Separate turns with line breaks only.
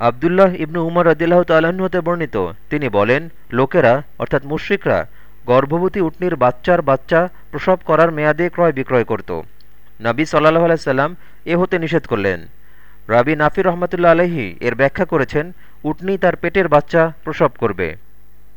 আবদুল্লাহ ইবনু উমর রদিল্লাহ তাল্লাহ্ন হতে বর্ণিত। তিনি বলেন, লোকেরা, অর্থাৎ মুশ্রিকরা, গর্ভবতী উটনির বাচ্চার বাচ্চা প্রসব করার মেয়াদে ক্রয় বিক্রয় করত। নবী সাল্লাহ আলাইসাল্লাম এ হতে নিষেধ করলেন। রাবি নাফির রহমতুল্লা আলহি এর ব্যাখ্যা করেছেন, উটনি তার পেটের বাচ্চা প্রসব করবে।